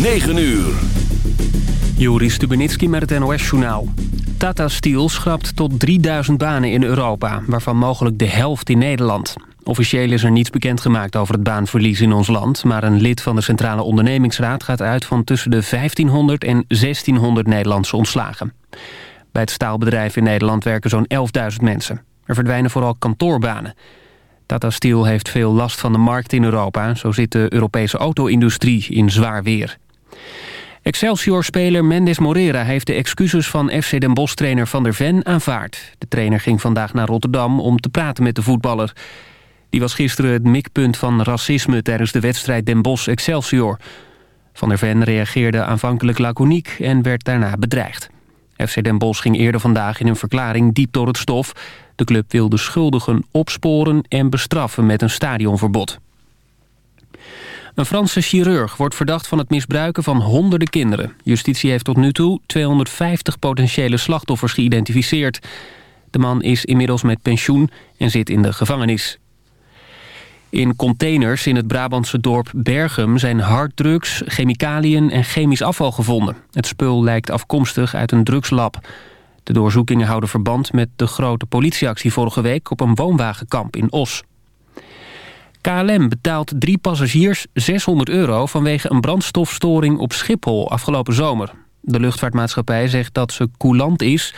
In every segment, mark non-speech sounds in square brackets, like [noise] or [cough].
9 uur. Joris Stubenitski met het NOS-journaal. Tata Steel schrapt tot 3000 banen in Europa, waarvan mogelijk de helft in Nederland. Officieel is er niets bekendgemaakt over het baanverlies in ons land... maar een lid van de Centrale Ondernemingsraad gaat uit van tussen de 1500 en 1600 Nederlandse ontslagen. Bij het staalbedrijf in Nederland werken zo'n 11.000 mensen. Er verdwijnen vooral kantoorbanen. Tata Steel heeft veel last van de markt in Europa. Zo zit de Europese auto-industrie in zwaar weer. Excelsior-speler Mendes Morera heeft de excuses van FC Den Bosch-trainer Van der Ven aanvaard. De trainer ging vandaag naar Rotterdam om te praten met de voetballer. Die was gisteren het mikpunt van racisme tijdens de wedstrijd Den Bosch-Excelsior. Van der Ven reageerde aanvankelijk laconiek en werd daarna bedreigd. FC Den Bosch ging eerder vandaag in een verklaring diep door het stof. De club wil de schuldigen opsporen en bestraffen met een stadionverbod. Een Franse chirurg wordt verdacht van het misbruiken van honderden kinderen. Justitie heeft tot nu toe 250 potentiële slachtoffers geïdentificeerd. De man is inmiddels met pensioen en zit in de gevangenis. In containers in het Brabantse dorp Bergum zijn harddrugs, chemicaliën en chemisch afval gevonden. Het spul lijkt afkomstig uit een drugslab. De doorzoekingen houden verband met de grote politieactie vorige week op een woonwagenkamp in Os. KLM betaalt drie passagiers 600 euro vanwege een brandstofstoring op Schiphol afgelopen zomer. De luchtvaartmaatschappij zegt dat ze coulant is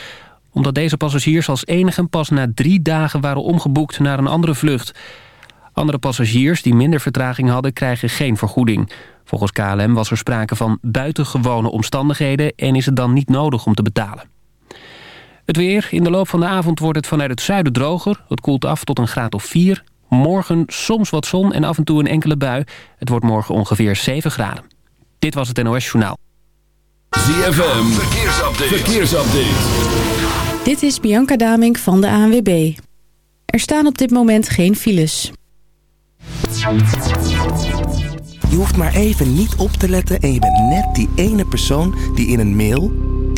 omdat deze passagiers als enigen pas na drie dagen waren omgeboekt naar een andere vlucht. Andere passagiers die minder vertraging hadden krijgen geen vergoeding. Volgens KLM was er sprake van buitengewone omstandigheden en is het dan niet nodig om te betalen. Het weer. In de loop van de avond wordt het vanuit het zuiden droger. Het koelt af tot een graad of 4. Morgen soms wat zon en af en toe een enkele bui. Het wordt morgen ongeveer 7 graden. Dit was het NOS Journaal. ZFM. Verkeersupdate. Verkeersupdate. Dit is Bianca Damink van de ANWB. Er staan op dit moment geen files. Je hoeft maar even niet op te letten en je bent net die ene persoon die in een mail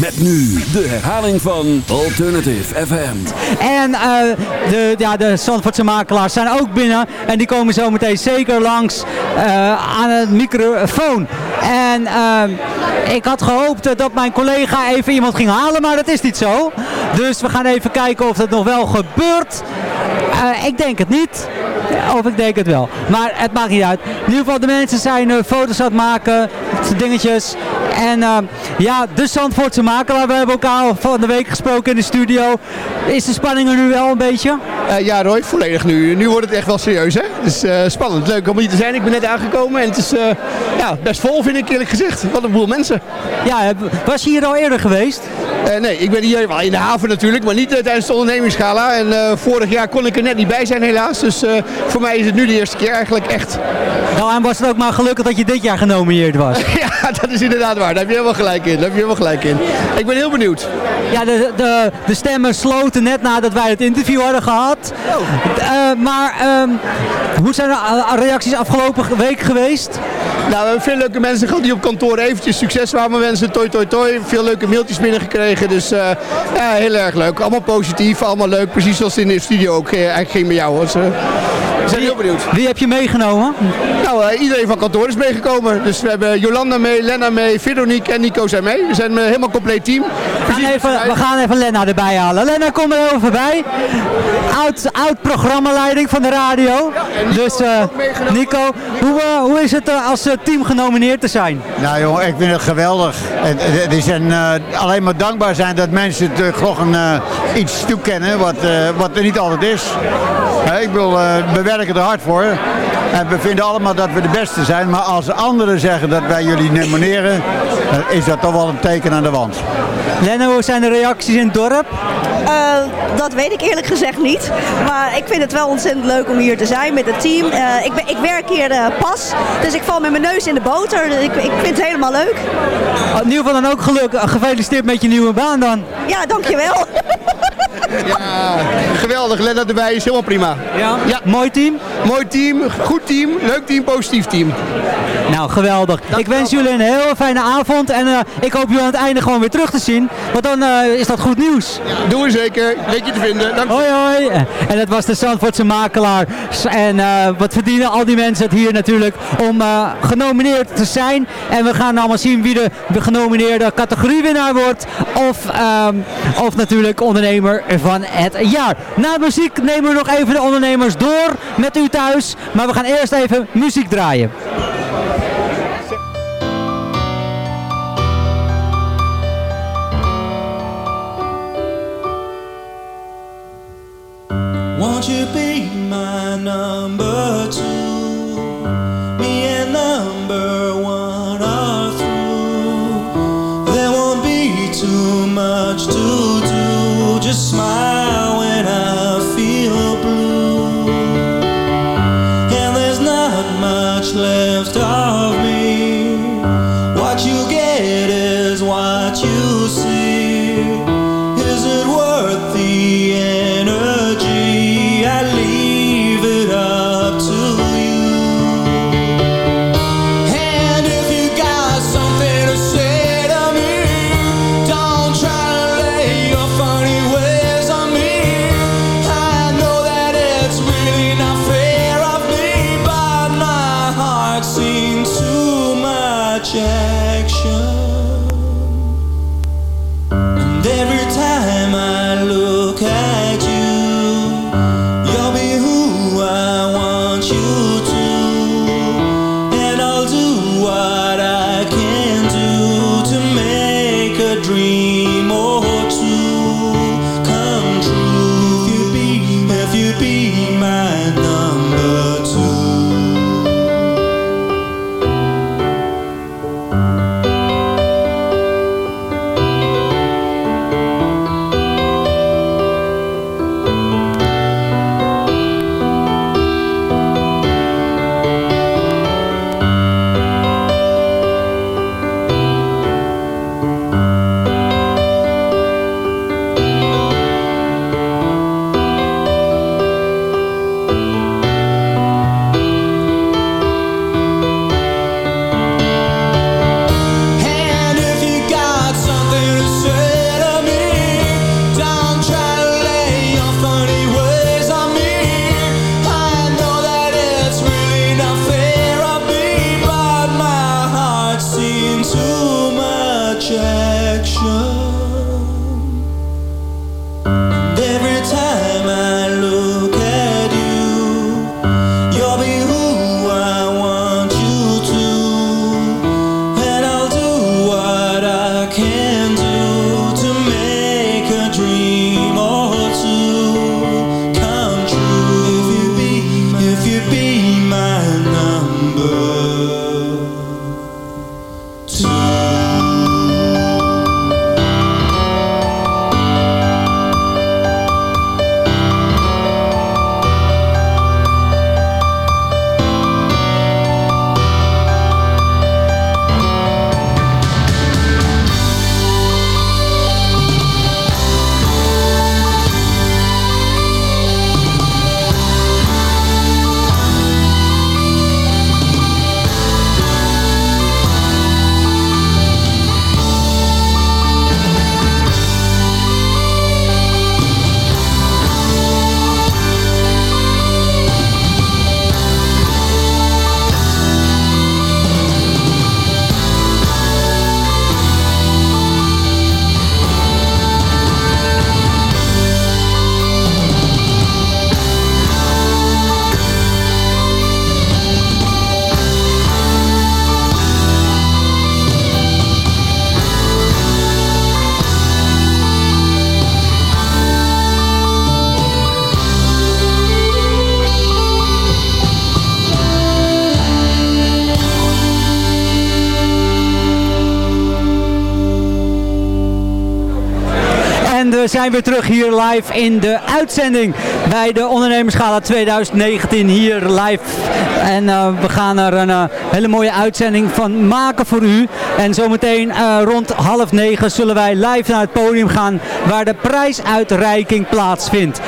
Met nu de herhaling van Alternative FM. En uh, de, ja, de Zandvoortse makelaars zijn ook binnen. En die komen zo meteen zeker langs uh, aan het microfoon. En uh, ik had gehoopt dat mijn collega even iemand ging halen, maar dat is niet zo. Dus we gaan even kijken of dat nog wel gebeurt. ik denk het niet. Of ik denk het wel. Maar het maakt niet uit. In ieder geval, de mensen zijn uh, foto's aan het maken. Dingetjes. En uh, ja, de Zandvoortse makelaar. We hebben elkaar van de week gesproken in de studio. Is de spanning er nu wel een beetje? Uh, ja Roy, volledig nu. Nu wordt het echt wel serieus hè. Het is spannend. Leuk om hier te zijn. Ik ben net aangekomen. En het is ja, best vol vind ik eerlijk gezegd. Wat een boel mensen. Ja, was je hier al eerder geweest? nee, ik ben hier in de haven natuurlijk. Maar niet tijdens de ondernemingsgala. En vorig jaar kon ik er net niet bij zijn helaas. Dus voor mij is het nu de eerste keer eigenlijk echt. Nou, en was het ook maar gelukkig dat je dit jaar genomineerd was. [laughs] ja, dat is inderdaad waar. Daar heb je helemaal gelijk in. Daar heb je helemaal gelijk in. Ik ben heel benieuwd. Ja, de, de, de stemmen sloten net nadat wij het interview hadden gehad. Oh. Uh, maar um, hoe zijn de reacties afgelopen week geweest? Nou, we hebben veel leuke mensen gehad die op kantoor eventjes succes waren wensen. Toi, toi, toi. Veel leuke mailtjes binnengekregen. Dus uh, ja, heel erg leuk. Allemaal positief, allemaal leuk. Precies zoals in de studio ook eigenlijk ging bij jou. Uh, we zijn heel benieuwd. Wie heb je meegenomen? Nou, uh, iedereen van kantoor is meegekomen. Dus we hebben Jolanda mee, Lena mee, Veronique en Nico zijn mee. We zijn een helemaal compleet team. We gaan, even, we gaan even Lena erbij halen. Lena, kom er even voorbij. Oud, oud programmaleiding van de radio. Ja, Nico dus Nico, Hoe, hoe is het als team genomineerd te zijn? Nou jongen, ik vind het geweldig. Het, is een, uh, alleen maar dankbaar zijn dat mensen het uh, gewoon uh, iets toekennen wat, wat er niet altijd is. ik wil, we werken er hard voor. En we vinden allemaal dat we de beste zijn. Maar als anderen zeggen dat wij jullie nomineren, is dat toch wel een teken aan de wand. Lenno, hoe zijn de reacties in het dorp? Uh, dat weet ik eerlijk gezegd niet. Maar ik vind het wel ontzettend leuk om hier te zijn met het team. Uh, ik, ben, ik werk hier uh, pas, dus ik val met mijn neus in de boter. Dus ik, ik vind het helemaal leuk. In ieder geval dan ook geluk. Gefeliciteerd met je nieuwe baan dan. Ja, dankjewel. [laughs] Ja, geweldig. Lennart erbij is helemaal prima. Ja? Ja. Mooi team? Mooi team, goed team, leuk team, positief team. Nou, geweldig. ik wens jullie een heel fijne avond en eh, ik hoop jullie aan het einde gewoon weer terug te zien. Want dan eh, is dat goed nieuws. Doen we zeker. Weet je te vinden. Dank Hoi hoi. En dat was de Zandvoortse makelaar. En eh, wat verdienen al die mensen het hier natuurlijk om genomineerd te zijn. En we gaan allemaal zien wie de, de genomineerde categoriewinnaar wordt. Of, ehm, of natuurlijk ondernemer van het jaar. Na muziek nemen we nog even de ondernemers door met u thuis. Maar we gaan eerst even muziek draaien. We zijn weer terug hier live in de uitzending bij de Ondernemerschala 2019 hier live. En uh, we gaan er een uh, hele mooie uitzending van maken voor u. En zometeen uh, rond half negen zullen wij live naar het podium gaan waar de prijsuitreiking plaatsvindt.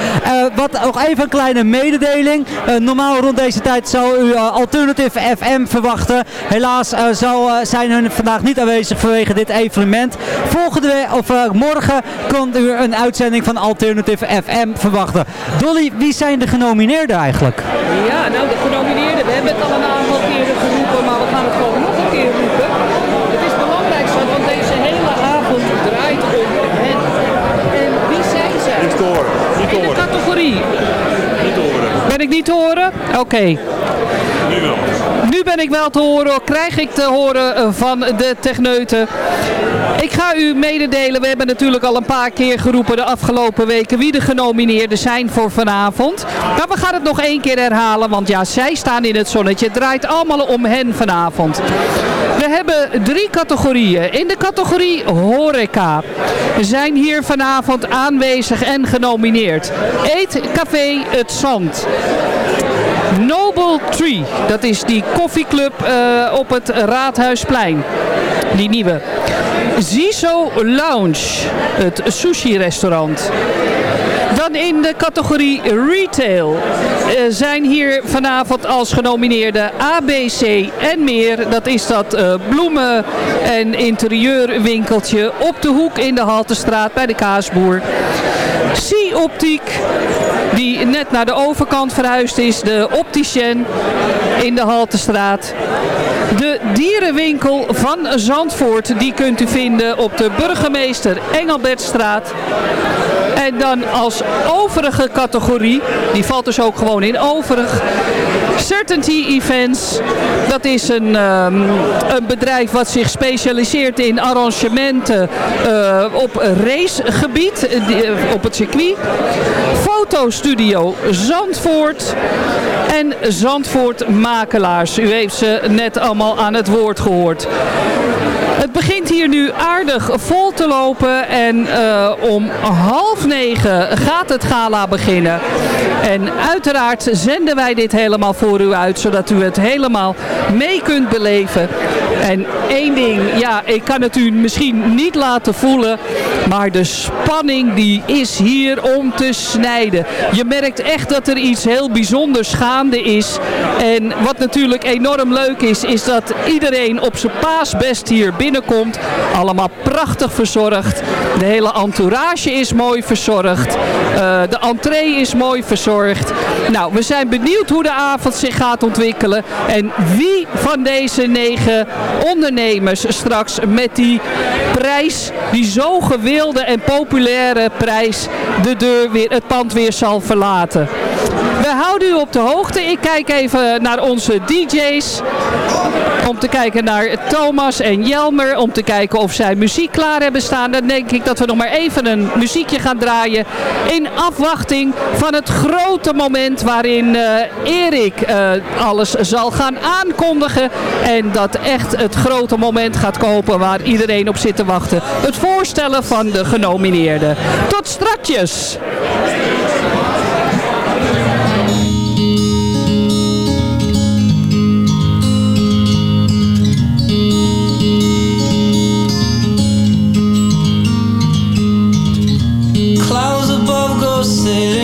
wat nog even een kleine mededeling. normaal rond deze tijd zou u Alternative FM verwachten. Helaas zou, zijn hun vandaag niet aanwezig vanwege dit evenement. Volgende of morgen kunt u een uitzending van Alternative FM verwachten. Dolly, wie zijn de genomineerden eigenlijk? Ja, nou de genomineerden, we hebben het al een aantal keren geroepen, maar we gaan het gewoon nog een keer roepen. Het is belangrijk, want deze hele avond draait om hen. En wie zijn zij? Niet te horen. Niet te In horen. de categorie. Niet te horen. Ben ik niet te horen? Oké. Nu wel. Nu ben ik wel te horen, krijg ik te horen van de techneuten. Ik ga u mededelen, we hebben natuurlijk al een paar keer geroepen de afgelopen weken wie de genomineerden zijn voor vanavond. Maar we gaan het nog één keer herhalen, want ja, zij staan in het zonnetje. Het draait allemaal om hen vanavond. We hebben drie categorieën. In de categorie horeca zijn hier vanavond aanwezig en genomineerd. Eet Café Het Zand. Tree, dat is die koffieclub uh, op het Raadhuisplein. Die nieuwe. Ziso Lounge, het sushi restaurant. Dan in de categorie retail uh, zijn hier vanavond als genomineerde ABC en meer. Dat is dat uh, bloemen- en interieurwinkeltje op de hoek in de Haltestraat bij de Kaasboer. Optiek, die net naar de overkant verhuisd is. De Opticien in de Haltestraat. De dierenwinkel van Zandvoort, die kunt u vinden op de Burgemeester Engelbertstraat. En dan als overige categorie, die valt dus ook gewoon in overig. Certainty Events, dat is een, um, een bedrijf wat zich specialiseert in arrangementen uh, op racegebied, uh, op het circuit. Fotostudio Zandvoort en Zandvoort Makelaars. U heeft ze net allemaal aan het woord gehoord. Het begint hier nu aardig vol te lopen en uh, om half negen gaat het gala beginnen. En uiteraard zenden wij dit helemaal voor u uit, zodat u het helemaal mee kunt beleven. En één ding, ja, ik kan het u misschien niet laten voelen, maar de spanning die is hier om te snijden. Je merkt echt dat er iets heel bijzonders gaande is. En wat natuurlijk enorm leuk is, is dat iedereen op zijn paasbest hier binnenkomt. Allemaal prachtig verzorgd. De hele entourage is mooi verzorgd. Uh, de entree is mooi verzorgd. Nou, we zijn benieuwd hoe de avond zich gaat ontwikkelen. En wie van deze negen ondernemers straks met die prijs, die zo gewilde en populaire prijs, de deur weer, het pand weer zal verlaten. We houden u op de hoogte. Ik kijk even naar onze DJ's. Om te kijken naar Thomas en Jelmer. Om te kijken of zij muziek klaar hebben staan. Dan denk ik dat we nog maar even een muziekje gaan draaien. In afwachting van het grote moment waarin uh, Erik uh, alles zal gaan aankondigen. En dat echt het grote moment gaat kopen waar iedereen op zit te wachten. Het voorstellen van de genomineerden. Tot strakjes! Sailing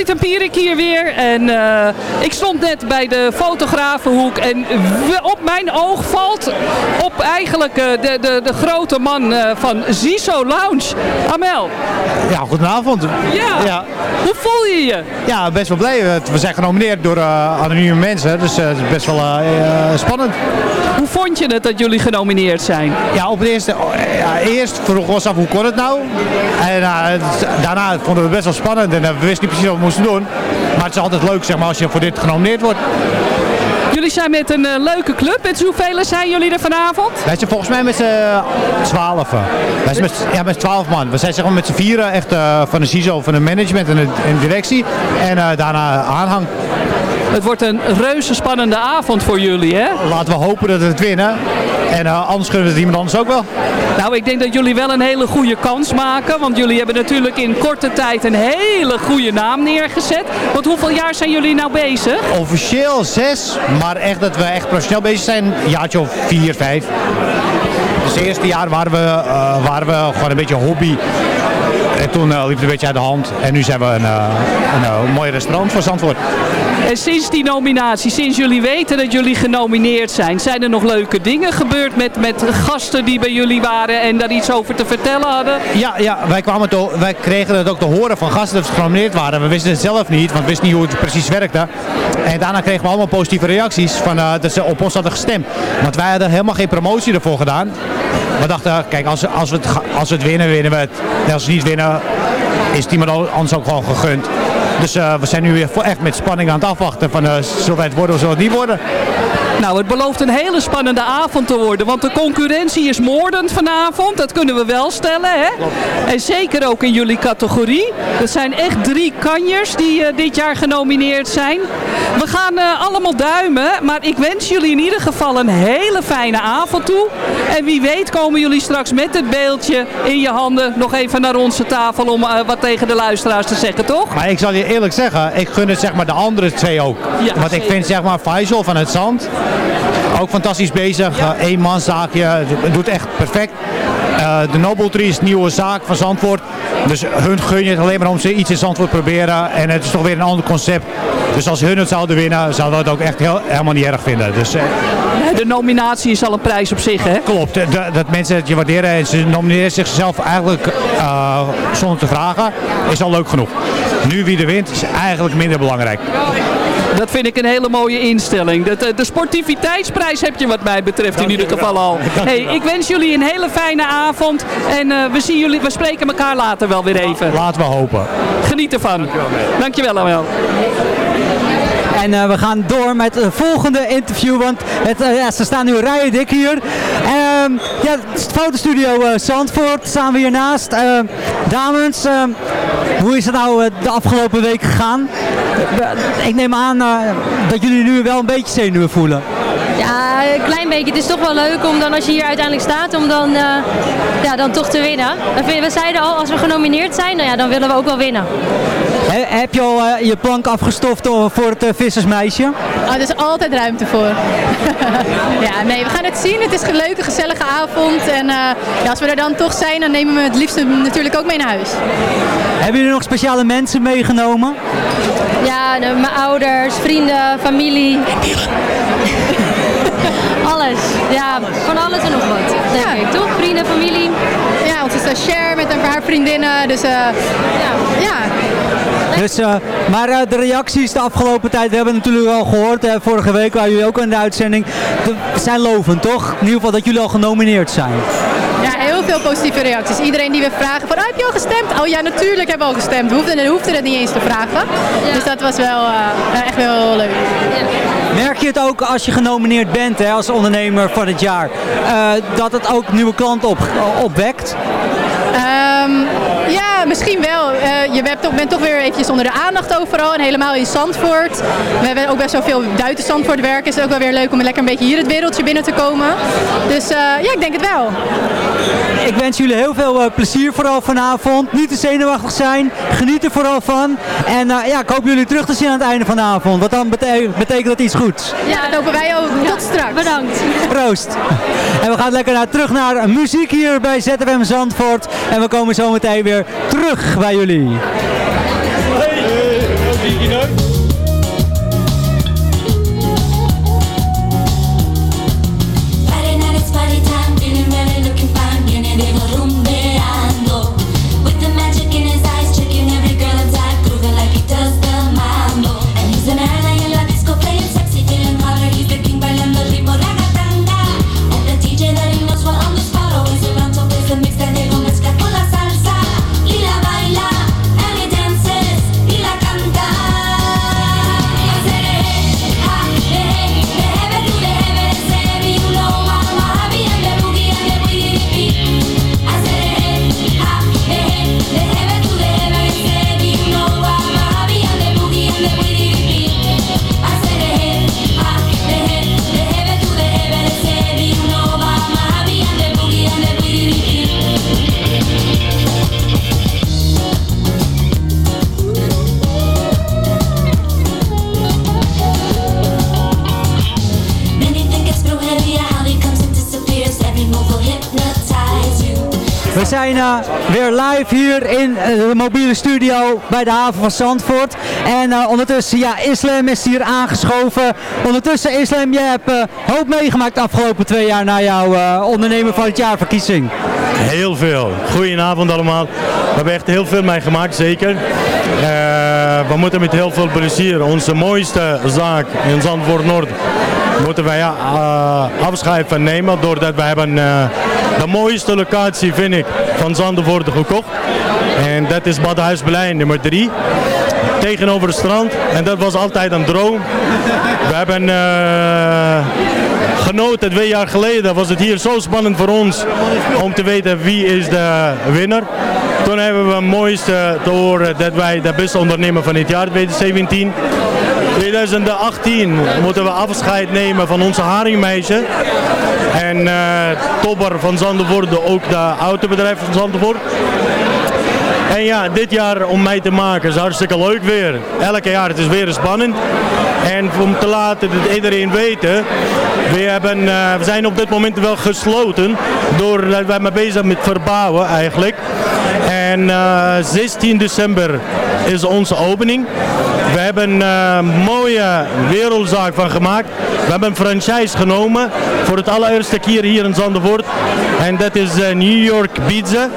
Dolly Tempierik hier weer. En eh, ik stond net bij de fotografenhoek. En op mijn oog valt op eigenlijk eh, de, de, de grote man eh, van Ziso Lounge. Amel. Ja, goedenavond. Ja. ja. Hoe voel je je? Ja, best wel blij. We zijn genomineerd door anonieme mensen, dus het is best wel spannend. Hoe vond je het dat jullie genomineerd zijn? Ja, op het eerste, oh, ja, eerst vroegen we ons af hoe kon het nou. En daarna vonden we het best wel spannend en we wisten niet precies wat we moesten doen. Maar het is altijd leuk zeg maar, als je voor dit genomineerd wordt. Jullie zijn met een eh, leuke club. Met hoeveel zijn jullie er vanavond? Wij zijn volgens mij met z'n twaalf. Wij zijn met, ja, met twaalf man. We zijn zeg maar met z'n vieren echt eh, van de CISO, van de management en de, en de directie. En eh, daarna aanhang. Het wordt een reuze spannende avond voor jullie, hè? Laten we hopen dat we het winnen. En eh, anders kunnen we het iemand anders ook wel. Nou, ik denk dat jullie wel een hele goede kans maken. Want jullie hebben natuurlijk in korte tijd een hele goede naam neergezet. Want hoeveel jaar zijn jullie nou bezig? Officieel zes, maar echt dat we echt professioneel bezig zijn, een jaartje of vier, vijf. Dus het eerste jaar waren we, eh, waren we gewoon een beetje hobby. En toen eh, liep het een beetje uit de hand. En nu zijn we een, eh, een, eh, mooi restaurant voor Zandvoort. En sinds die nominatie, sinds jullie weten dat jullie genomineerd zijn, zijn er nog leuke dingen gebeurd met, met gasten die bij jullie waren en daar iets over te vertellen hadden? Ja, ja wij, kwamen te, wij kregen het ook te horen van gasten dat ze genomineerd waren. We wisten het zelf niet, want we wisten niet hoe het precies werkte. En daarna kregen we allemaal positieve reacties van, dat ze op ons hadden gestemd. Want wij hadden helemaal geen promotie ervoor gedaan. We dachten, kijk, als, als, we, het, als we het winnen, winnen we het. En als we niet winnen, is het iemand anders ook gewoon gegund. Dus eh, we zijn nu weer echt met spanning aan het afwachten van, eh, zullen wij het worden of zullen het niet worden? Nou, het belooft een hele spannende avond te worden, want de concurrentie is moordend vanavond. Dat kunnen we wel stellen, hè? En zeker ook in jullie categorie. Dat zijn echt drie kanjers die eh, dit jaar genomineerd zijn. We gaan eh, allemaal duimen, maar ik wens jullie in ieder geval een hele fijne avond toe. En wie weet komen jullie straks met het beeldje in je handen nog even naar onze tafel om eh, wat tegen de luisteraars te zeggen, toch? Maar ik zal je eerlijk zeggen, ik gun het zeg maar de andere twee ook. Want ik vind zeg maar Faisal van het Zand ook fantastisch bezig. Ja. eenmanszaakje, het doet echt perfect. Eh, de Noble Tree is een nieuwe zaak van Zandvoort. Dus hun gun je het alleen maar om ze iets in Zandvoort proberen. En het is toch weer een ander concept. Dus als hun het zouden winnen, zouden we het ook echt heel, helemaal niet erg vinden. Dus, eh, De nominatie is al een prijs op zich, hè? Klopt, dat mensen het je waarderen en ze nomineren zichzelf eigenlijk eh, zonder te vragen, is al leuk genoeg. Nu wie er wint, is eigenlijk minder belangrijk. Dat vind ik een hele mooie instelling. De, de, de sportiviteitsprijs heb je wat mij betreft in ieder geval al. [laughs] Hey, ik wens jullie een hele fijne avond. En eh, we, zien jullie, we spreken elkaar later wel weer even. Laten we hopen. Geniet ervan. Dankjewel Amel. En eh, we gaan door met het volgende interview, want het, eh, ja, ze staan nu rijen dik hier. Ehm, ja, fotostudio eh Zandvoort staan we hiernaast. Uh, dames, ehm, hoe is het nou eh, de afgelopen week gegaan? Eh, ik neem aan dat jullie nu wel een beetje zenuwen voelen. Ja, een klein beetje. Het is toch wel leuk om dan als je hier uiteindelijk staat, om dan, ja, dan toch te winnen. We zeiden al, als we genomineerd zijn, nou ja, dan willen we ook wel winnen. He- heb je al eh, je plank afgestoft eh, voor het eh, vissersmeisje? Oh, er is altijd ruimte voor. [laughs] ja, nee, we gaan het zien. Het is een leuke, gezellige avond. En eh, ja, als we er dan toch zijn, dan nemen we het liefst natuurlijk ook mee naar huis. Hebben jullie nog speciale mensen meegenomen? Ja, de- mijn ouders, vrienden, familie. [laughs] alles. Ja, van alles en nog wat, denk ik. Toch? Vrienden, familie. Ja, onze stagiair met een paar vriendinnen. Dus eh, ja. Dus, eh, maar eh, de reacties de afgelopen tijd, we hebben natuurlijk al gehoord. eh, vorige week waren jullie ook in de uitzending. De, zijn lovend, toch? In ieder geval dat jullie al genomineerd zijn. Ja, heel veel positieve reacties. Iedereen die we vragen van, "Oh, heb je al gestemd? Oh ja, natuurlijk hebben we al gestemd. We hoefden, we hoefden het niet eens te vragen. Dus dat was wel eh, echt wel leuk. Merk je het ook als je genomineerd bent hè, als ondernemer van het jaar, eh, dat het ook nieuwe klanten op, opwekt? Ja, misschien wel. Eh, je bent toch, bent toch weer eventjes onder de aandacht overal en helemaal in Zandvoort. We hebben ook best wel veel buiten Zandvoort werken. Is het ook wel weer leuk om lekker een beetje hier het wereldje binnen te komen. Dus eh, ja, ik denk het wel. Ik wens jullie heel veel eh, plezier vooral vanavond. Niet te zenuwachtig zijn. Geniet er vooral van. En eh, ja, ik hoop jullie terug te zien aan het einde van de avond. Want dan bete- betekent dat iets goeds. Ja, dat hopen wij ook. Tot straks. Bedankt. Proost. En we gaan lekker naar, terug naar muziek hier bij ZFM Zandvoort. En we komen zo meteen weer terug bij jullie. Weer live hier in eh, de mobiele studio bij de haven van Zandvoort. En eh, ondertussen, ja, Islam is hier aangeschoven. Ondertussen, Islam, jij hebt eh, hoop meegemaakt de afgelopen twee jaar na jouw eh, ondernemer van het jaar verkiezing. Heel veel. Goedenavond allemaal. We hebben echt heel veel meegemaakt, zeker. We moeten met heel veel plezier onze mooiste zaak in Zandvoort Noord moeten wij ja, eh, afscheid van nemen doordat wij hebben eh, de mooiste locatie vind ik van Zandvoort gekocht. En dat is Badhuisplein nummer 3 tegenover het strand. En dat was altijd een droom. We hebben eh, genoten twee jaar geleden. Was het hier zo spannend voor ons om te weten wie is de winnaar. Toen hebben we het mooiste te horen dat wij de beste ondernemer van het jaar 2017. 2018 moeten we afscheid nemen van onze haringmeisje. En eh topper van Zandvoort, ook de autobedrijf van Zandvoort. En ja, dit jaar om mij te maken is hartstikke leuk weer. Elke jaar, het is weer spannend. En om te laten dat iedereen weten, we, hebben, eh, we zijn op dit moment wel gesloten. Doordat wij mee bezig met verbouwen eigenlijk. En eh, 16 december is onze opening. We hebben eh, een mooie wereldzaak van gemaakt. We hebben een franchise genomen voor het allereerste keer hier in Zandvoort. En dat is eh, New York Pizza.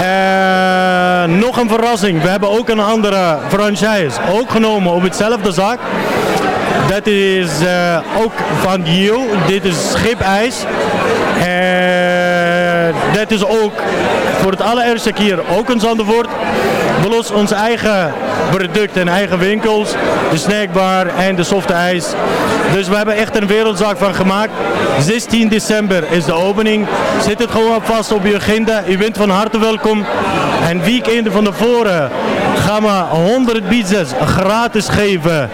Eh, nog een verrassing. We hebben ook een andere franchise ook genomen op hetzelfde zaak. Dat is eh, ook van Gio. Dit is schipijs. En dat is ook voor het allereerste keer ook in Zandvoort. Plus onze eigen producten en eigen winkels. De snackbar en de softe ijs. Dus we hebben echt een wereldzaak van gemaakt. 16 december is de opening. Zet het gewoon vast op je agenda. U bent van harte welkom. En weekenden van tevoren gaan we 100 pizzas gratis geven.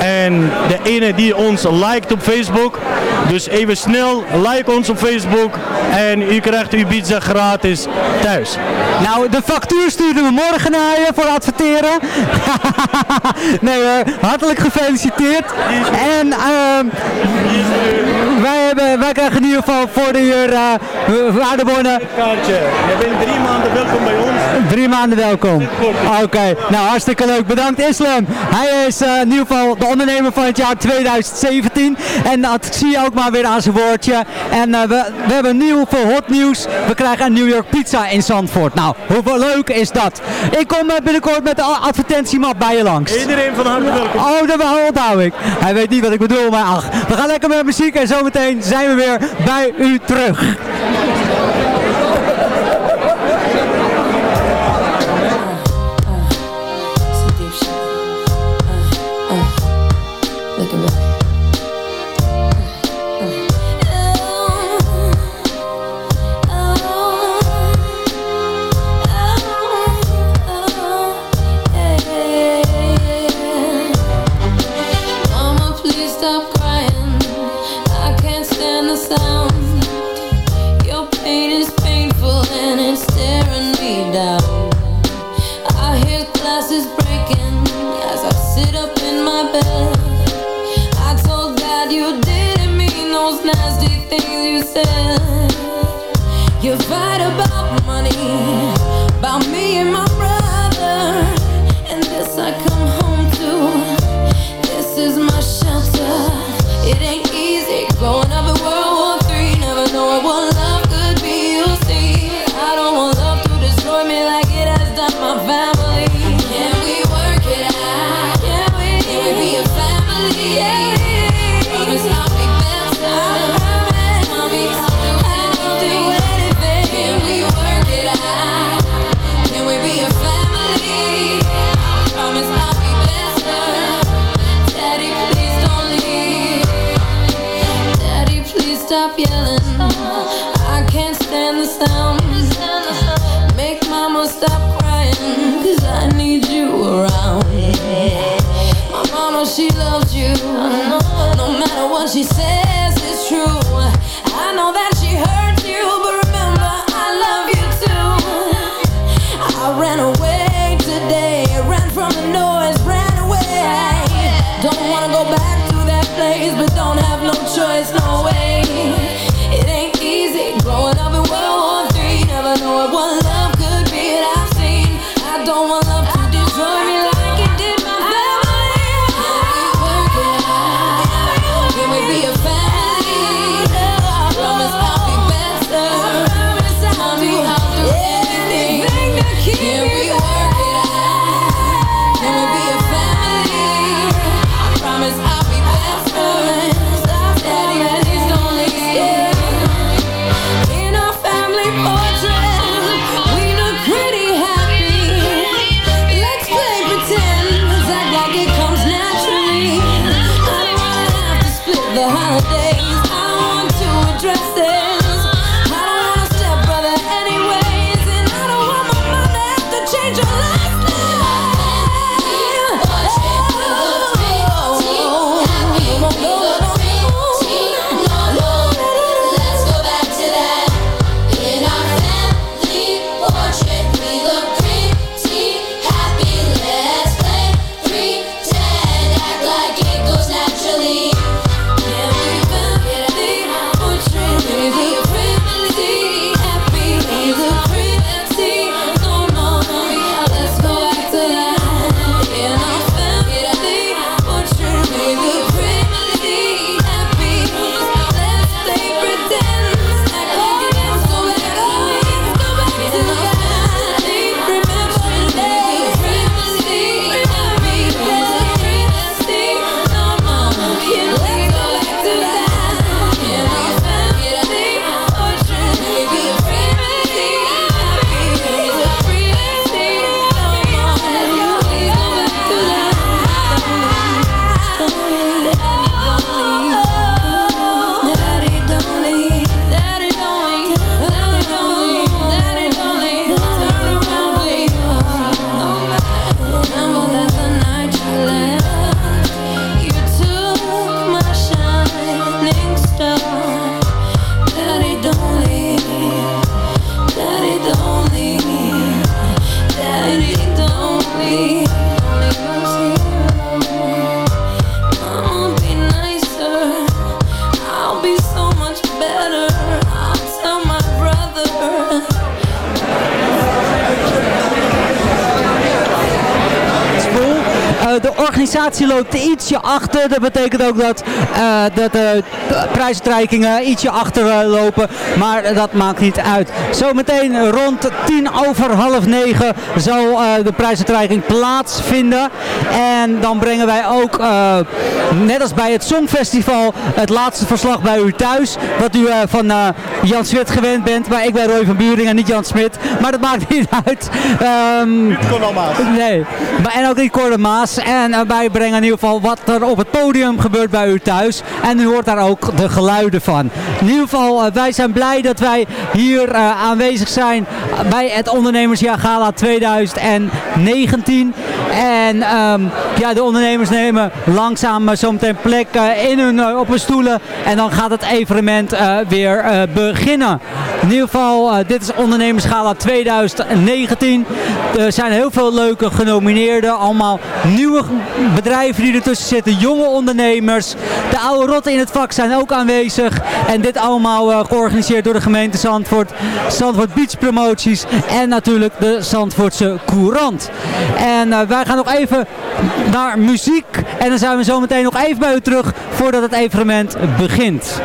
En de ene die ons liked op Facebook. Dus even snel, like ons op Facebook. En u krijgt uw pizza gratis thuis. Nou, de factuur sturen we morgen naar je voor adverteren. [laughs] nee hoor, hartelijk gefeliciteerd. En ehm, wij, hebben, wij krijgen in ieder geval voor de heer uh, waardebonnen. Kaartje, je bent drie maanden welkom bij ons. Drie maanden welkom. Oké, nou hartstikke leuk. Bedankt Islam. Hij is eh, in ieder geval de ondernemer van het jaar 2017. En dat zie je ook maar weer aan zijn woordje. En eh, we, we hebben nieuw voor hot nieuws. We krijgen een New York pizza in Zandvoort. Nou, hoeveel leuk is dat? Ik kom eh, binnenkort met de advertentiemap bij je langs. Iedereen van harte welkom. Oh, dat onthoud ik. Hij weet niet wat ik bedoel, maar ach. We gaan lekker met muziek en zometeen zijn we weer bij u terug. Organisatie loopt ietsje achter. Dat betekent ook dat, eh, dat de prijsuitreikingen ietsje achter eh, lopen. Maar dat maakt niet uit. Zometeen rond tien over half negen zal eh, de prijsuitreiking plaatsvinden. En dan brengen wij ook, net als bij het Songfestival, het laatste verslag bij u thuis. Wat u eh, van eh, Jan Smit gewend bent. Maar ik ben Roy van Buring en niet Jan Smit. Maar dat maakt [laughs] niet uit. Ehm, Niet Conal Maas. Nee, maar, en ook niet Cor de Maas. En eh, wij brengen in ieder geval wat er op het podium gebeurt bij u thuis. En u hoort daar ook de geluiden van. In ieder geval, wij zijn blij dat wij hier aanwezig zijn bij het Ondernemersjaar Gala 2019. En ehm, ja, de ondernemers nemen langzaam uh, zometeen plek eh, in hun, eh, op hun stoelen. En dan gaat het evenement eh, weer beginnen. In ieder geval, dit is Ondernemersgala 2019. Er zijn heel veel leuke genomineerden. Allemaal nieuwe bedrijven die ertussen zitten. Jonge ondernemers. De oude rotten in het vak zijn ook aanwezig. En dit allemaal georganiseerd door de gemeente Zandvoort. Zandvoort Beach Promoties. En natuurlijk de Zandvoortse Courant. En wij gaan nog even naar muziek. En dan zijn we zo meteen nog even bij u terug voordat het evenement begint.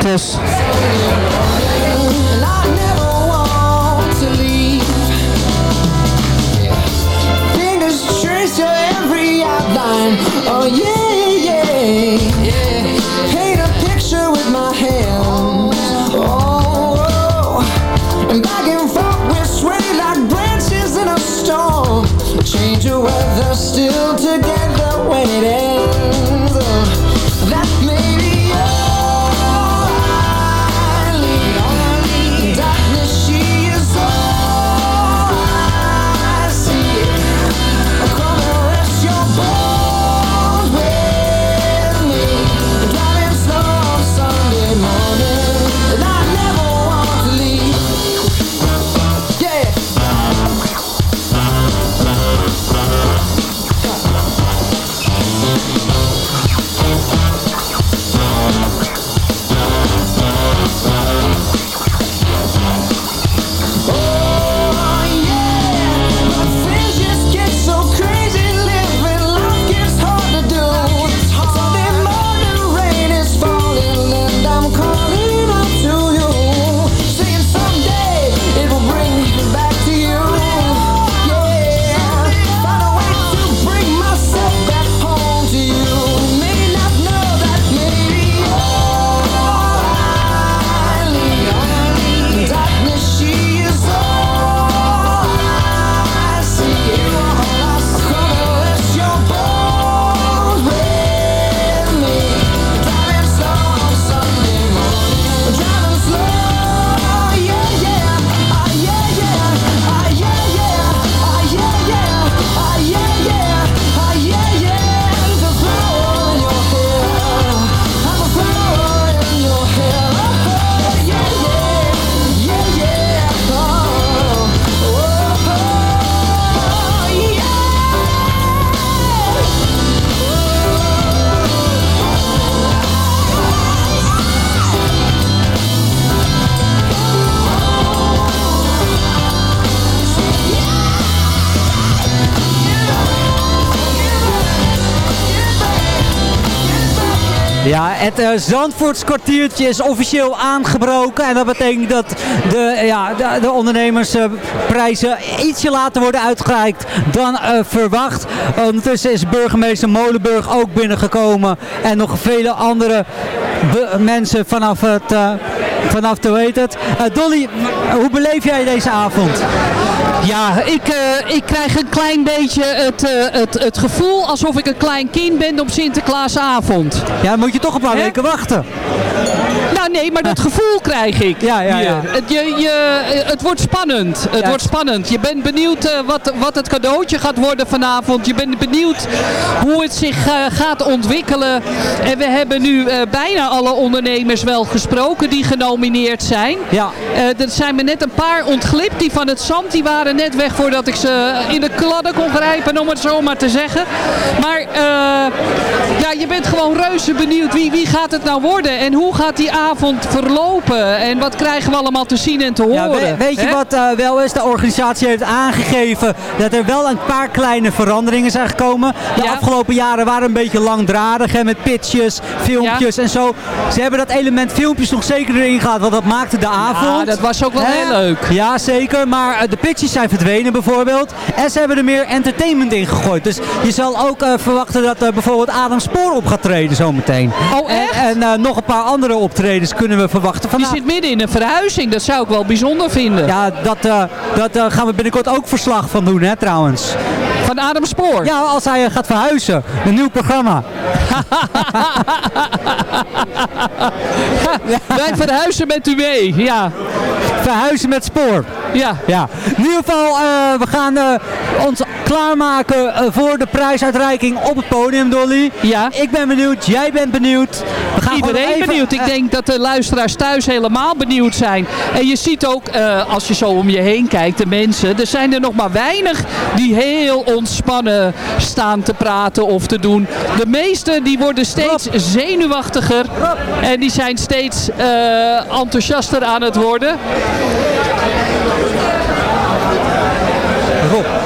Santos. Ja, het eh kwartiertje is officieel aangebroken. En dat betekent dat de, ja, de, de ondernemersprijzen ietsje later worden uitgereikt dan eh, verwacht. Ondertussen is burgemeester Molenburg ook binnengekomen. En nog vele andere mensen vanaf het... eh, Vanaf, hoe heet het? Eh, Dolly, hoe beleef jij deze avond? Ja, ik, eh, ik krijg een klein beetje het, eh, het, het gevoel alsof ik een klein kind ben op Sinterklaasavond. Ja, dan moet je toch een paar weken wachten. Nee, maar dat gevoel krijg ik. Ja, ja. Het, je, je, het wordt spannend. Het Ja. wordt spannend. Je bent benieuwd eh, wat, wat het cadeautje gaat worden vanavond. Je bent benieuwd hoe het zich eh, gaat ontwikkelen. En we hebben nu eh, bijna alle ondernemers wel gesproken die genomineerd zijn. Ja. Er zijn me net een paar ontglipt. Die van het zand, die waren net weg voordat ik ze in de kladden kon grijpen, om het zo maar te zeggen. Maar ja, je bent gewoon reuze benieuwd wie, wie gaat het nou worden en hoe gaat die avond verlopen en wat krijgen we allemaal te zien en te horen. Ja, we- weet je wat eh, wel is? De organisatie heeft aangegeven dat er wel een paar kleine veranderingen zijn gekomen. De afgelopen jaren waren een beetje langdradig hè, met pitches, filmpjes en zo. Ze hebben dat element filmpjes nog zeker erin gehad, want dat maakte de avond. dat was ook wel heel leuk. Ja, zeker. Maar eh, de pitches zijn verdwenen bijvoorbeeld. En ze hebben er meer entertainment in gegooid. Dus je zal ook eh, verwachten dat bijvoorbeeld Adam Spoor op gaat treden zometeen. Oh? En, en eh, nog een paar andere optredens kunnen we verwachten. Die Vanavond. zit midden in een verhuizing, dat zou ik wel bijzonder vinden. Ja, dat, eh, dat eh, gaan we binnenkort ook verslag van doen, hè, trouwens. Van Adam Spoor? Ja, als hij eh, gaat verhuizen. Een nieuw programma. [laughs] Wij verhuizen met u mee, ja. Verhuizen met spoor. Ja. ja. In ieder geval, eh, we gaan eh, ons klaarmaken voor de prijsuitreiking op het podium, Dolly. Ja. Ik ben benieuwd, jij bent benieuwd. We gaan Iedereen even- benieuwd. Ik denk dat de luisteraars thuis helemaal benieuwd zijn. En je ziet ook, als je zo om je heen kijkt, de mensen. Er zijn er nog maar weinig die heel ontspannen staan te praten of te doen. De meesten die worden steeds zenuwachtiger. En die zijn steeds eh, enthousiaster aan het worden. Rob.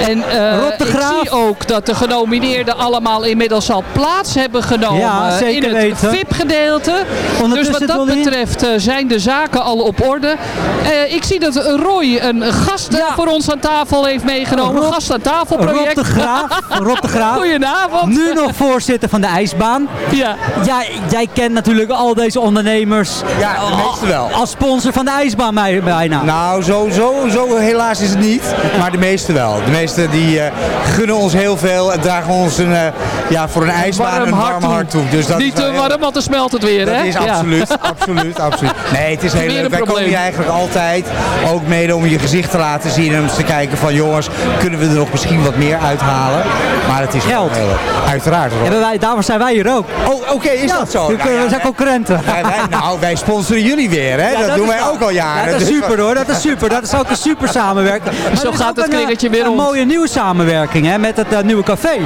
En eh, Rob de ik zie ook dat de genomineerden allemaal inmiddels al plaats hebben genomen Ja, zeker in het weten. VIP-gedeelte. Dus Ondertussen, wat dat betreft eh, zijn de zaken al op orde. Eh, ik zie dat Roy een gast voor ons aan tafel heeft meegenomen. Rob- gast aan tafel project. Rob de Graaf. Rob de Graaf. Goedenavond. Nu nog voorzitter van de ijsbaan. Ja. ja jij kent natuurlijk al deze ondernemers. Ja, de meeste wel. Als sponsor van de ijsbaan bijna. Nou, zo, zo, zo helaas is het niet. Maar de meeste wel. De meeste die eh, gunnen ons heel veel en dragen ons een, eh, ja, voor een ijsbaan een warm hart toe. Dus dat Niet te heel- warm, want dan smelt het weer, Dat hè? is Ja. absoluut, [laughs] absoluut, absoluut. Nee, het is heel leuk. Wij komen hier eigenlijk altijd ook mede om je gezicht te laten zien en om te kijken van jongens, kunnen we er nog misschien wat meer uithalen? Maar het is Geld. Heel, uiteraard. Rob. Hebben wij, daarvoor zijn wij hier ook. Oh, oké, is Ja, dat zo? we Nou ja, we zijn concurrenten. Wij, wij, nou, wij sponsoren jullie weer, hè? Ja, dat, doen wij ook al jaren. Ja, dat is Dus- super hoor, dat is super. Dat is ook een super samenwerking. Maar Zo gaat het eh, kringetje weer Een rond. Mooie nieuwe samenwerking hè, met het eh, nieuwe café.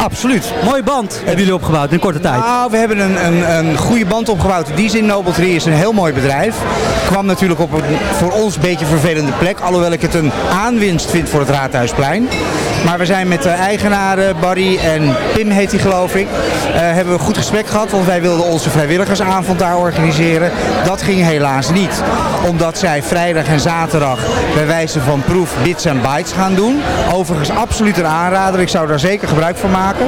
Absoluut. Mooie band hebben jullie opgebouwd in korte tijd. Nou, we hebben een, een, een goede band opgebouwd. In die zin, Noble Tree is een heel mooi bedrijf. Kwam natuurlijk op een voor ons een beetje vervelende plek. Alhoewel ik het een aanwinst vind voor het Raadhuisplein. Maar we zijn met de eigenaren, Barry en Pim heet hij geloof ik. eh, hebben we een goed gesprek gehad. Want wij wilden onze vrijwilligersavond daar organiseren. Dat ging helaas niet. Omdat zij vrijdag en zaterdag bij wijze van proef bits en bytes gaan doen. Overigens absoluut een aanrader. Ik zou daar zeker gebruik van maken.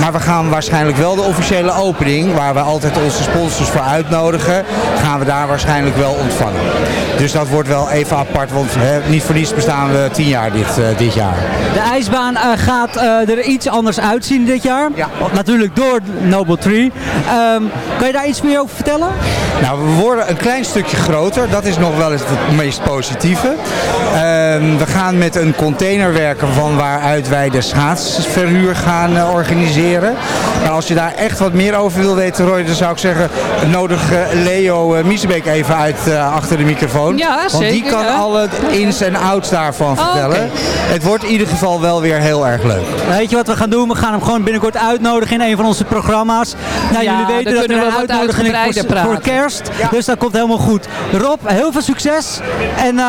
Maar we gaan waarschijnlijk wel de officiële opening, waar we altijd onze sponsors voor uitnodigen, gaan we daar waarschijnlijk wel ontvangen. Dus dat wordt wel even apart, want hè, niet voor niets bestaan we tien jaar dit, eh, dit jaar. De ijsbaan eh, gaat eh, er iets anders uitzien dit jaar. Natuurlijk door Noble Tree. Ehm, kan je daar iets meer over vertellen? Nou, we worden een klein stukje groter. Dat is nog wel eens het meest positieve. Ehm, we gaan met een container werken van waaruit wij de schaatsverhuur gaan organiseren. En als je daar echt wat meer over wil weten, Roy, dan zou ik zeggen, nodig Leo Miesebeek even uit achter de microfoon. Ja, Want die kan ja. alle ins en outs daarvan Oh, vertellen. Het wordt in ieder geval wel weer heel erg leuk. Weet je wat we gaan doen? We gaan hem gewoon binnenkort uitnodigen in een van onze programma's. Nou, Ja, jullie weten dat een we wat uitnodiging voor, voor kerst. Dus dat komt helemaal goed. Rob, heel veel succes. En eh,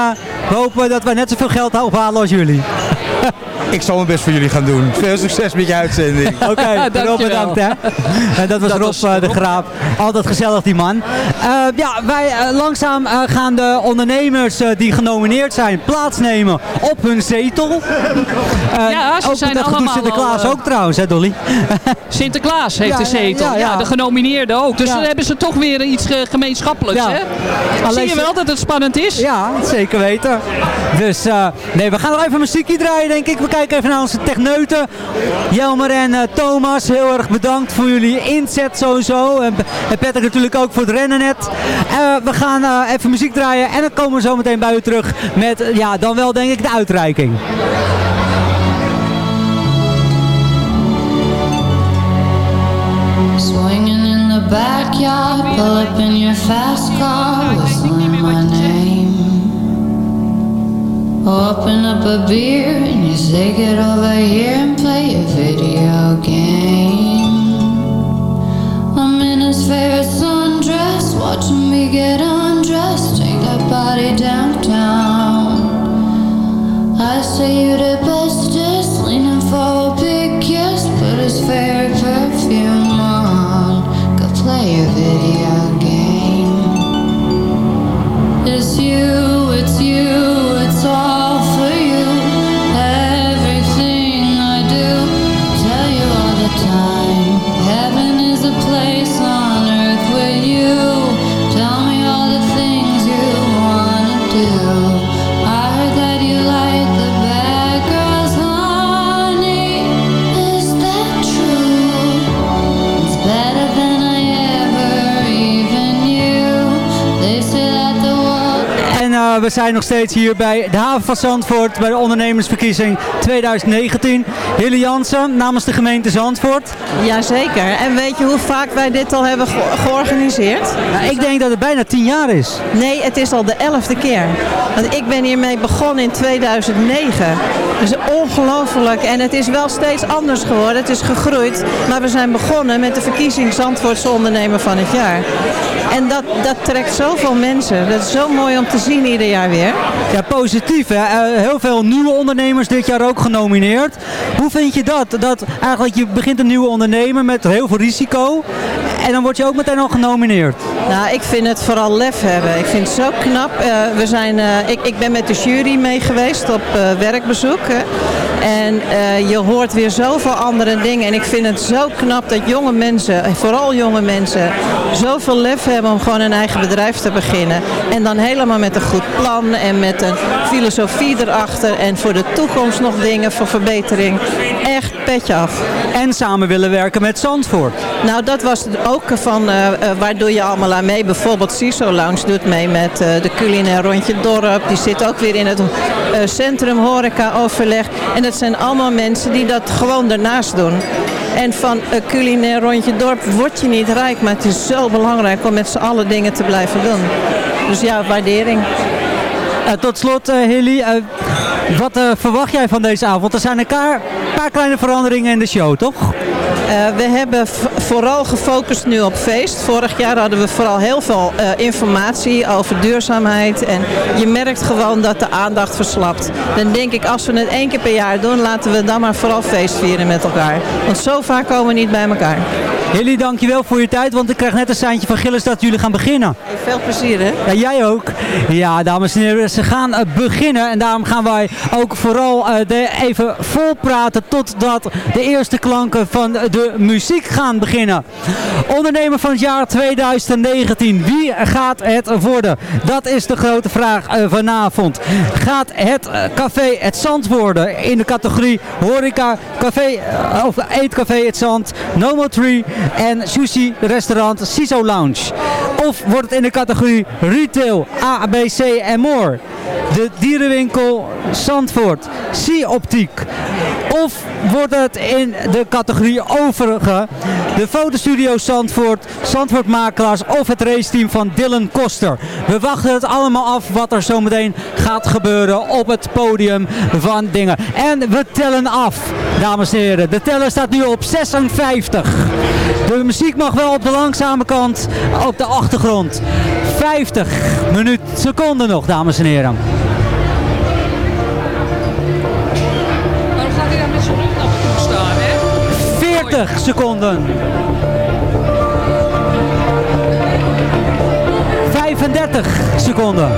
we hopen dat wij net zoveel geld ophalen als jullie. [laughs] Ik zal mijn best voor jullie gaan doen. Veel succes met je uitzending. [laughs] Oké, Rob Dankjewel. bedankt hè. En dat was Dat Rob was eh, de Rob. Graaf. Altijd gezellig die man. Eh, ja, wij eh, langzaam eh, gaan de ondernemers eh, die genomineerd zijn plaatsnemen op hun zetel. [laughs] Eh, Ja, ze ook zijn dat allemaal Sinterklaas al, eh, ook trouwens hè Dolly? [laughs] Sinterklaas heeft Ja, de zetel. ja, Ja, ja. de genomineerden ook. Dus dan hebben ze toch weer iets eh, gemeenschappelijks. Ja. Hè? Alleen Zie je wel dat het spannend is? Ja, zeker weten. Dus eh, nee, we gaan nog even muziekje draaien denk ik. We kijken even naar onze techneuten. Jelmer en eh, Thomas, heel erg bedankt voor jullie inzet sowieso. En, en Patrick natuurlijk ook voor het rennen net. Eh, we gaan eh, even muziek draaien en dan komen we zo meteen bij u terug met, eh, ja, dan wel denk ik de uitreiking. Swinging in the backyard, pull up in your fast car, whistling my name. Open up a beer and you say get over here and play a video game. I'm in his favorite sundress, watching me get undressed, downtown. I say you're the bestest, leaning for a big kiss, put his favorite perfume on, go play a video game. It's you, it's you, we zijn nog steeds hier bij de haven van Zandvoort bij de ondernemersverkiezing 2019. Hille Jansen namens de gemeente Zandvoort. Jazeker. En weet je hoe vaak wij dit al hebben ge- georganiseerd? Nou, ik denk dat het bijna tien jaar is. Nee, het is al de elfde keer. Want ik ben hiermee begonnen in 2009. Dus ongelooflijk. En het is wel steeds anders geworden. Het is gegroeid. Maar we zijn begonnen met de verkiezing Zandvoortse ondernemer van het jaar. En dat, dat trekt zoveel mensen. Dat is zo mooi om te zien ieder twee jaar weer. Ja, positief hè. Eh, heel veel nieuwe ondernemers dit jaar ook genomineerd. Hoe vind je dat? Dat eigenlijk je begint een nieuwe ondernemer met heel veel risico. En dan word je ook meteen al genomineerd. Nou, ik vind het vooral lef hebben. Ik vind het zo knap. Eh, we zijn, eh, ik, ik ben met de jury mee geweest op werkbezoek. hè. En je hoort weer zoveel andere dingen. En ik vind het zo knap dat jonge mensen, en vooral jonge mensen, zoveel lef hebben om gewoon een eigen bedrijf te beginnen. En dan helemaal met een goed plan en met een filosofie erachter. En voor de toekomst nog dingen voor verbetering. Echt petje af. En samen willen werken met Zandvoort. Nou, dat was het ook van eh, eh, waar doe je allemaal aan mee. Bijvoorbeeld CISO Lounge doet mee met eh, de culinair rondje dorp. Die zit ook weer in het centrum horeca overleg. En dat zijn allemaal mensen die dat gewoon ernaast doen. En van een culinair rondje dorp word je niet rijk, maar het is zo belangrijk om met z'n allen dingen te blijven doen. Dus ja, waardering. Eh, tot slot, eh Hilly, eh, wat verwacht jij van deze avond? Er zijn een paar, kleine veranderingen in de show, toch? We hebben vooral gefocust nu op feest. Vorig jaar hadden we vooral heel veel informatie over duurzaamheid. En je merkt gewoon dat de aandacht verslapt. Dan denk ik, als we het één keer per jaar doen, laten we dan maar vooral feest vieren met elkaar. Want zo vaak komen we niet bij elkaar. Hilly, dankjewel voor je tijd, want ik krijg net een seintje van Gilles dat jullie gaan beginnen. Veel plezier, hè? Ja, jij ook. Ja, dames en heren, ze gaan eh, beginnen en daarom gaan wij ook vooral eh, de, even vol praten totdat de eerste klanken van de muziek gaan beginnen. Ondernemer van het jaar 2019, wie gaat het worden? Dat is de grote vraag eh, vanavond. Gaat het café Het Zand worden in de categorie horeca, café of eetcafé Het Zand, Nomo Tree en sushi restaurant Siso Lounge? Of wordt het in de categorie retail, A, B, C en more? De dierenwinkel Zandvoort, Sea-optiek. Of wordt het in de categorie overige, de fotostudio Zandvoort, Zandvoort Makelaars of het raceteam van Dylan Koster. We wachten het allemaal af wat er zometeen gaat gebeuren op het podium van dingen. En we tellen af, dames en heren. De teller staat nu op 56. De muziek mag wel op de langzame kant op de achtergrond. 50 minuten, seconden nog, dames en heren. Waarom gaat hij daar met zijn rug naar me toe staan, hè? 40 seconden. 35 seconden.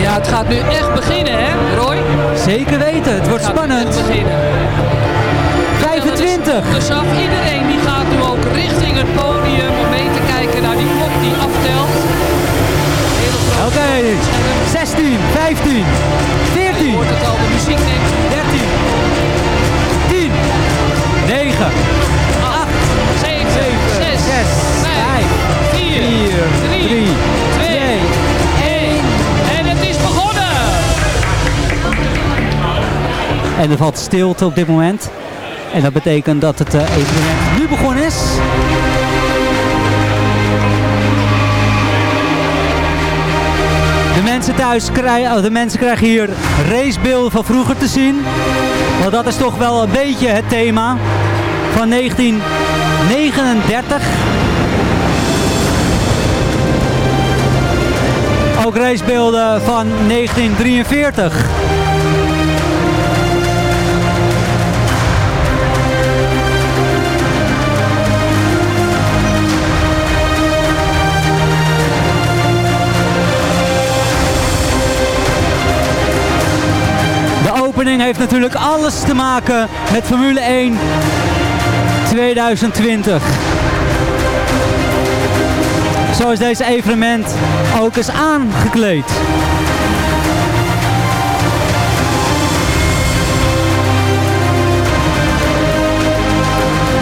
Ja, het gaat nu echt beginnen, hè, Roy? Zeker weten, het wordt Het spannend. Echt beginnen. 25. Dus zag iedereen die gaat nu ook richting het podium om mee te kijken naar die klok die aftelt. Oké, 16, 15, 14. Hoort het al, de muziek neemt 13, 10, 9, 8, 7, 6, 5, 4, 3, 2, 1. En het is begonnen! En er valt stilte op dit moment. En dat betekent dat het eh, evenement nu begonnen is. De mensen thuis krijgen, oh, de mensen krijgen hier racebeelden van vroeger te zien. Want dat is toch wel een beetje het thema van 1939. Ook racebeelden van 1943. Opening heeft natuurlijk alles te maken met Formule 1 2020. Zo is deze evenement ook eens aangekleed.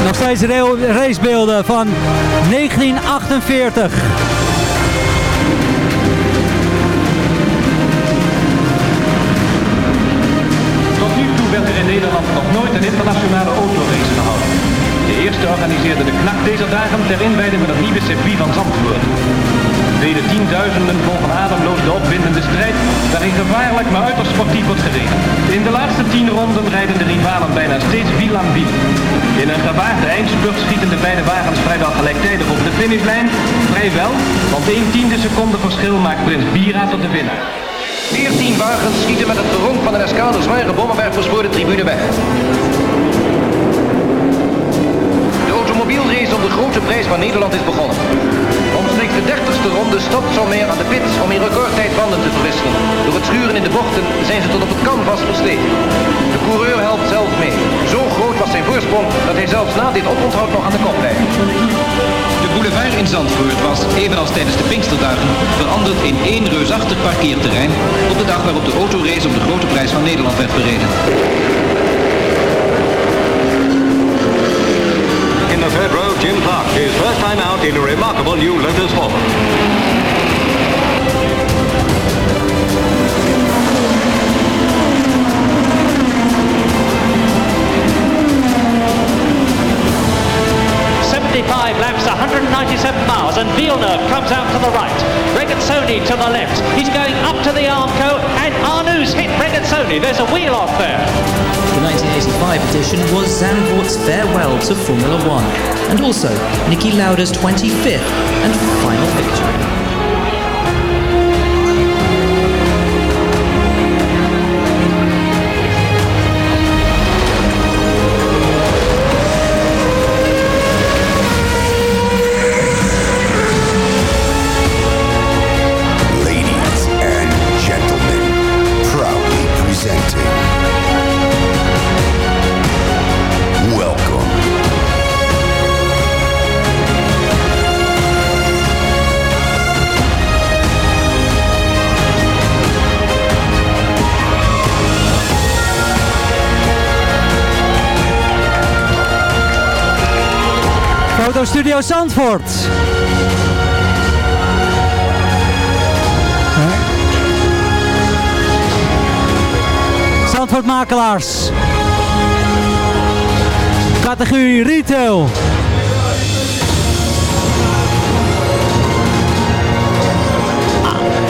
Nog steeds racebeelden van 1948. Nederland nog nooit een internationale autorace gehouden. De eerste organiseerde de knak deze dagen ter inwijding van het nieuwe circuit van Zandvoort. Vele tienduizenden volgen ademloos de opwindende strijd, waarin gevaarlijk maar uiterst sportief wordt gereden. In de laatste tien ronden rijden de rivalen bijna steeds wiel aan wiel. In een gewaagde eindspurt schieten de beide wagens vrijwel gelijktijdig over de finishlijn. Vrijwel, want 1 tiende seconde verschil maakt Prins Bira tot de winnaar. 14 wagens schieten met het geronk van een escade zware bommenwerpers de tribune weg. De automobielrace om de grote prijs van Nederland is begonnen. Omstreeks de 30ste ronde stopt Sommer aan de pits om in recordtijd banden te verwisselen. Door het schuren in de bochten zijn ze tot op het canvas versleten. De coureur helpt zelf mee. Zo groot was zijn voorsprong dat hij zelfs na dit oponthoud nog aan de kop blijft. Boulevard in Zandvoort was, evenals tijdens de Pinksterdagen, veranderd in één reusachtig parkeerterrein op de dag waarop de autorace om de grote prijs van Nederland werd verreden. In the third row, Jim Clark, his first time out in a remarkable new Lotus 4. 197 miles, and Villeneuve comes out to the right. Regazzoni to the left. He's going up to the Armco, and Arnoux hit Regazzoni. There's a wheel off there. The 1985 edition was Zandvoort's farewell to Formula One, and also Niki Lauda's 25th and final victory. Fotostudio Zandvoort. Zandvoort Makelaars. Categorie Retail.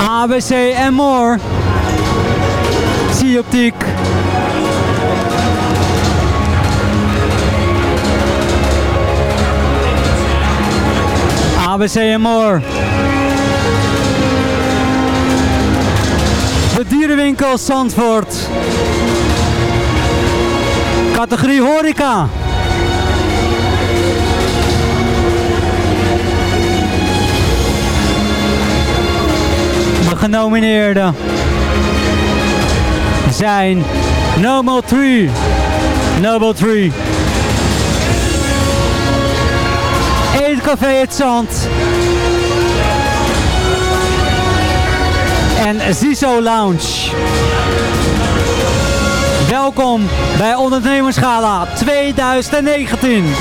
ABC en more. ABC en more. De dierenwinkel Zandvoort. Categorie horeca. De genomineerden zijn Noble 3, Noble 3, Eetcafé Het en Ziso Lounge. Welkom bij Ondernemerschala 2019.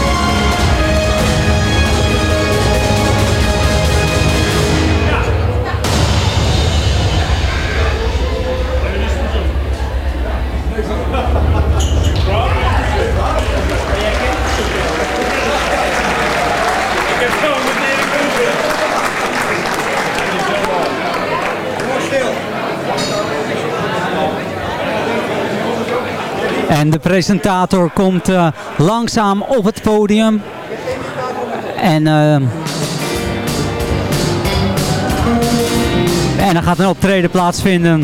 En de presentator komt eh, langzaam op het podium. En, eh, en dan gaat een optreden plaatsvinden.